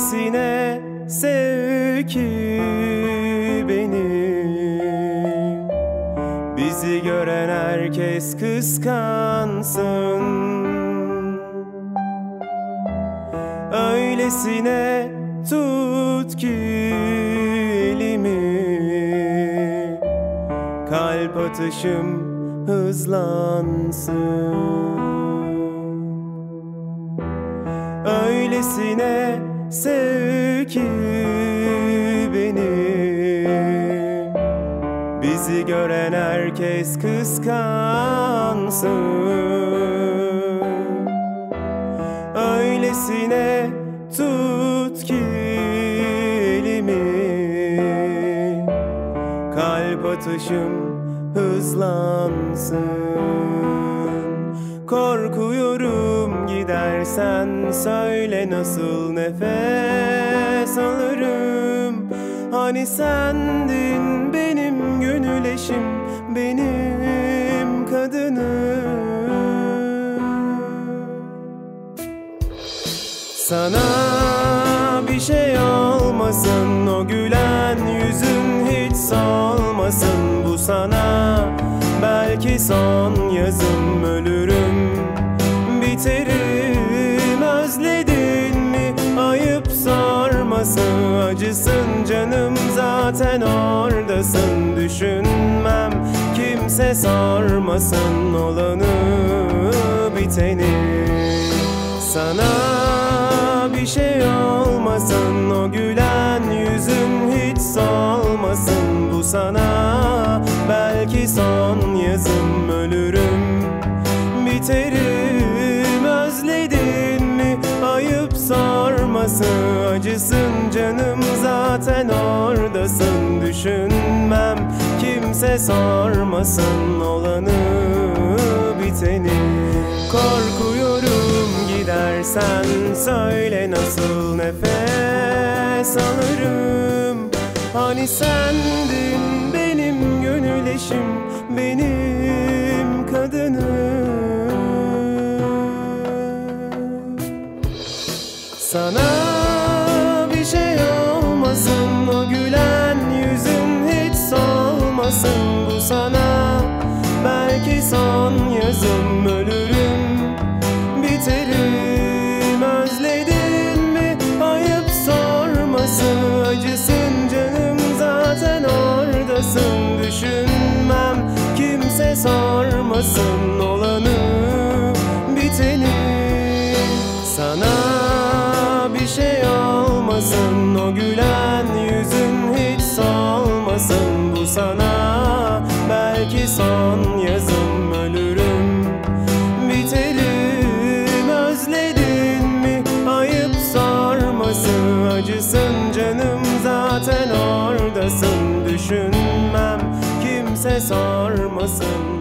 Öylesine sev ki beni. Bizi gören herkes kıskansın. Öylesine tut ki elimi Kalp atışım hızlansın. Öylesine sev ki beni. Bizi gören herkes kıskansın. Öylesine tut ki elimi Kalp atışım hızlansın Korkuyorum. Gidersen söyle nasıl nefes alırım. Hani sendin benim gönül eşim benim kadınım. Sana bir şey olmasın o gülen yüzün hiç solmasın. Bu sana Belki son yazım ölürüm biterim. Özledin mi? Ayıp sormasın Acısın canım. Zaten oradasın Düşünmem. Kimse sormasın olanı biteni. Sana bir şey olmasın o gülen yüzün hiç solmasın. Bu sana Belki son yazım ölürüm biterim Özledin mi? Ayıp sorması Acısın canım zaten oradasın. Düşünmem kimse sormasın olanı biteni. Korkuyorum gidersen söyle nasıl nefes alırım. Hani sendin benim gönül benim kadınım Sana bir şey olmasın o gülen yüzün hiç solmasın. Bu sana Belki son yazım ölürüm biterim. Özledin mi ayıp sorması acısın canım zaten oradasın. Düşünmem kimse sormasın. Olanı biteni Belki son yazım ölürüm. Biterim Özledin mi? Ayıp sorması acısın canım. Zaten oradasın Düşünmem. Kimse sormasın